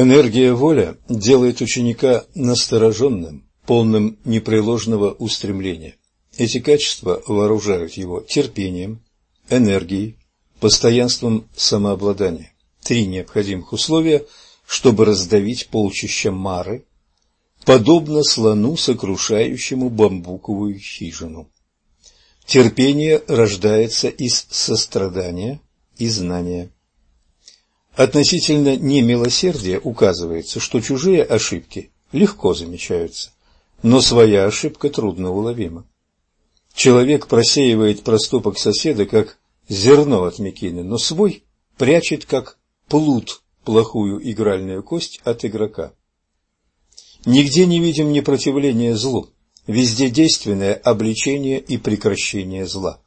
Энергия воля делает ученика настороженным, полным непреложного устремления. Эти качества вооружают его терпением, энергией, постоянством самообладания. Три необходимых условия, чтобы раздавить полчища Мары, подобно слону, сокрушающему бамбуковую хижину. Терпение рождается из сострадания и знания. Относительно немилосердия указывается, что чужие ошибки легко замечаются, но своя ошибка трудно уловима. Человек просеивает проступок соседа, как зерно от мекины, но свой прячет, как плут, плохую игральную кость от игрока. Нигде не видим непротивления злу, везде действенное обличение и прекращение зла.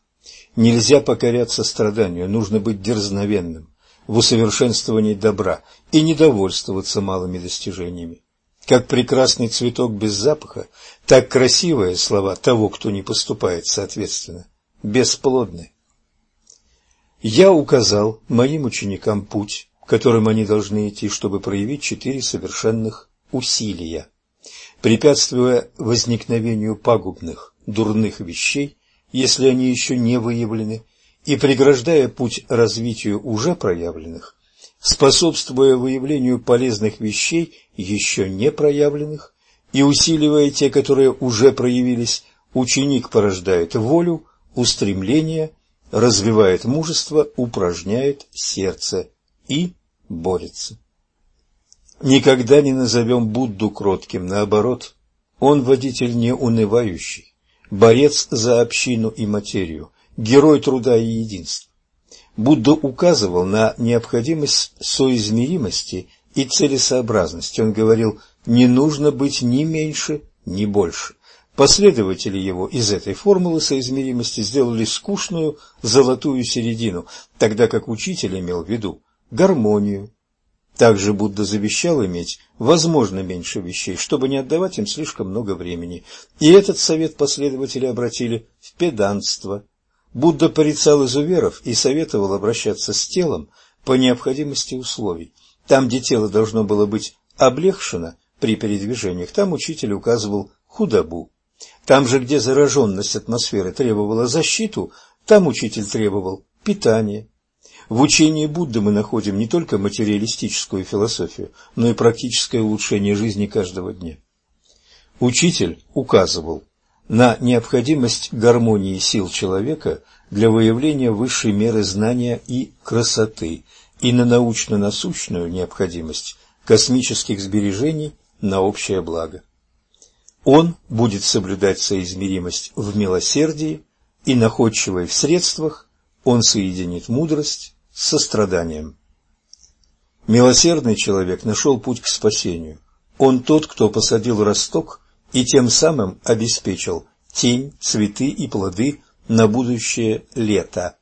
Нельзя покоряться страданию, нужно быть дерзновенным в усовершенствовании добра и недовольствоваться малыми достижениями. Как прекрасный цветок без запаха, так красивые слова того, кто не поступает соответственно, бесплодны. Я указал моим ученикам путь, которым они должны идти, чтобы проявить четыре совершенных усилия, препятствуя возникновению пагубных, дурных вещей, если они еще не выявлены, и преграждая путь развитию уже проявленных, способствуя выявлению полезных вещей, еще не проявленных, и усиливая те, которые уже проявились, ученик порождает волю, устремление, развивает мужество, упражняет сердце и борется. Никогда не назовем Будду кротким, наоборот, он водитель не унывающий, борец за общину и материю, герой труда и единства. Будда указывал на необходимость соизмеримости и целесообразности. Он говорил, не нужно быть ни меньше, ни больше. Последователи его из этой формулы соизмеримости сделали скучную золотую середину, тогда как учитель имел в виду гармонию. Также Будда завещал иметь, возможно, меньше вещей, чтобы не отдавать им слишком много времени. И этот совет последователи обратили в педанство. Будда порицал изуверов и советовал обращаться с телом по необходимости условий. Там, где тело должно было быть облегчено при передвижениях, там учитель указывал худобу. Там же, где зараженность атмосферы требовала защиту, там учитель требовал питания. В учении Будды мы находим не только материалистическую философию, но и практическое улучшение жизни каждого дня. Учитель указывал на необходимость гармонии сил человека для выявления высшей меры знания и красоты и на научно-насущную необходимость космических сбережений на общее благо. Он будет соблюдать соизмеримость в милосердии и находчивой в средствах, он соединит мудрость с состраданием. Милосердный человек нашел путь к спасению. Он тот, кто посадил росток и тем самым обеспечил тень, цветы и плоды на будущее лето.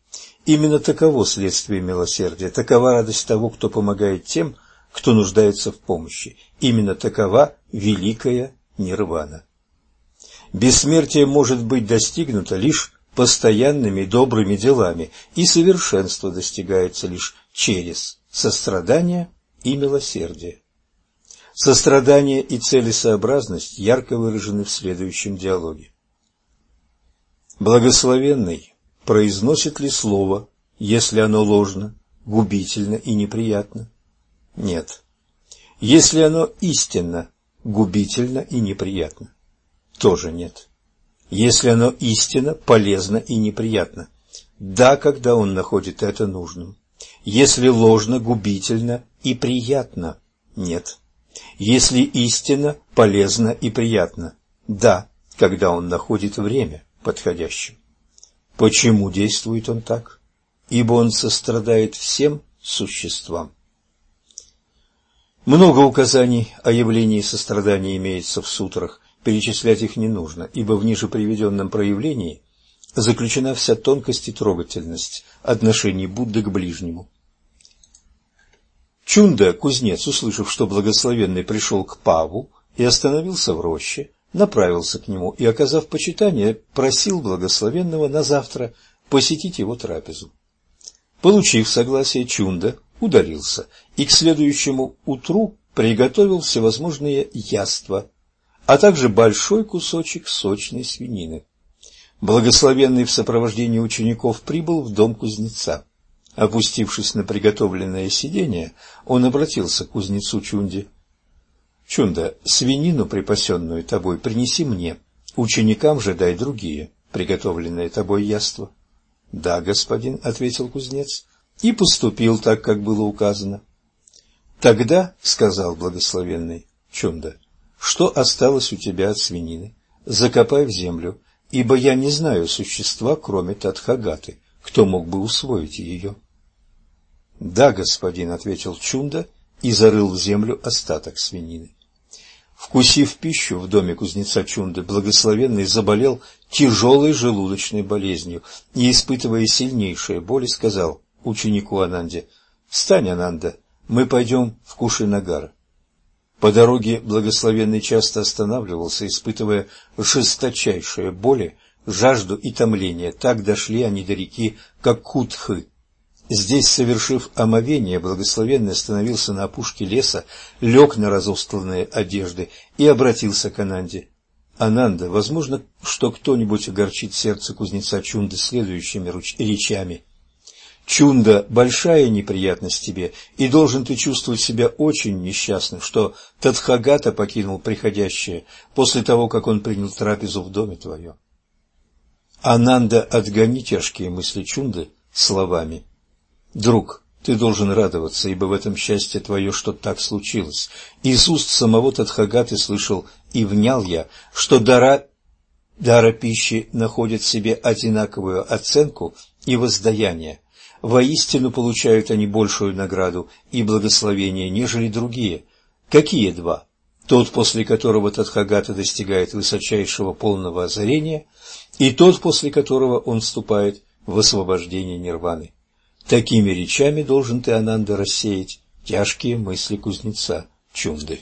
Именно таково следствие милосердия, такова радость того, кто помогает тем, кто нуждается в помощи. Именно такова великая нирвана. Бессмертие может быть достигнуто лишь постоянными добрыми делами, и совершенство достигается лишь через сострадание и милосердие. Сострадание и целесообразность ярко выражены в следующем диалоге. Благословенный произносит ли слово, если оно ложно, губительно и неприятно? Нет. Если оно истинно, губительно и неприятно? Тоже нет. Если оно истинно, полезно и неприятно? Да, когда он находит это нужным. Если ложно, губительно и приятно? Нет. Если истинно, полезно и приятно? Да, когда он находит время подходящим. Почему действует он так? Ибо он сострадает всем существам. Много указаний о явлении сострадания имеется в сутрах, перечислять их не нужно, ибо в ниже приведенном проявлении заключена вся тонкость и трогательность отношений Будды к ближнему. Чунда, кузнец, услышав, что благословенный пришел к Паву и остановился в роще, направился к нему и, оказав почитание, просил благословенного на завтра посетить его трапезу. Получив согласие Чунда, удалился и к следующему утру приготовил всевозможные яства, а также большой кусочек сочной свинины. Благословенный в сопровождении учеников прибыл в дом кузнеца. Опустившись на приготовленное сиденье, он обратился к кузнецу Чунде. «Чунда, свинину, припасенную тобой, принеси мне, ученикам же дай другие, приготовленные тобой яства». «Да, господин», — ответил кузнец, и поступил так, как было указано. «Тогда», — сказал благословенный Чунда, — «что осталось у тебя от свинины? Закопай в землю, ибо я не знаю существа, кроме Тадхагаты, кто мог бы усвоить ее». «Да, господин», — ответил Чунда и зарыл в землю остаток свинины. Вкусив пищу в доме кузнеца Чунды, благословенный заболел тяжелой желудочной болезнью и, испытывая сильнейшие боли, сказал ученику Ананде, «Встань, Ананда, мы пойдем в Кушинагар». По дороге благословенный часто останавливался, испытывая жесточайшие боли, жажду и томление. Так дошли они до реки Какутхы, Здесь, совершив омовение, благословенный остановился на опушке леса, лег на разостланные одежды и обратился к Ананде. «Ананда, возможно, что кто-нибудь огорчит сердце кузнеца Чунды следующими речами. Чунда, большая неприятность тебе, и должен ты чувствовать себя очень несчастным, что Тадхагата покинул приходящее после того, как он принял трапезу в доме твоем». Ананда, отгони тяжкие мысли Чунды словами Друг, ты должен радоваться, ибо в этом счастье твое, что так случилось. Из уст самого Тадхагаты слышал и внял я, что дара, дара пищи находят в себе одинаковую оценку и воздаяние. Воистину получают они большую награду и благословение, нежели другие. Какие два? Тот, после которого Тадхагата достигает высочайшего полного озарения, и тот, после которого он вступает в освобождение нирваны. Такими речами должен ты, Ананда, рассеять тяжкие мысли кузнеца Чунды.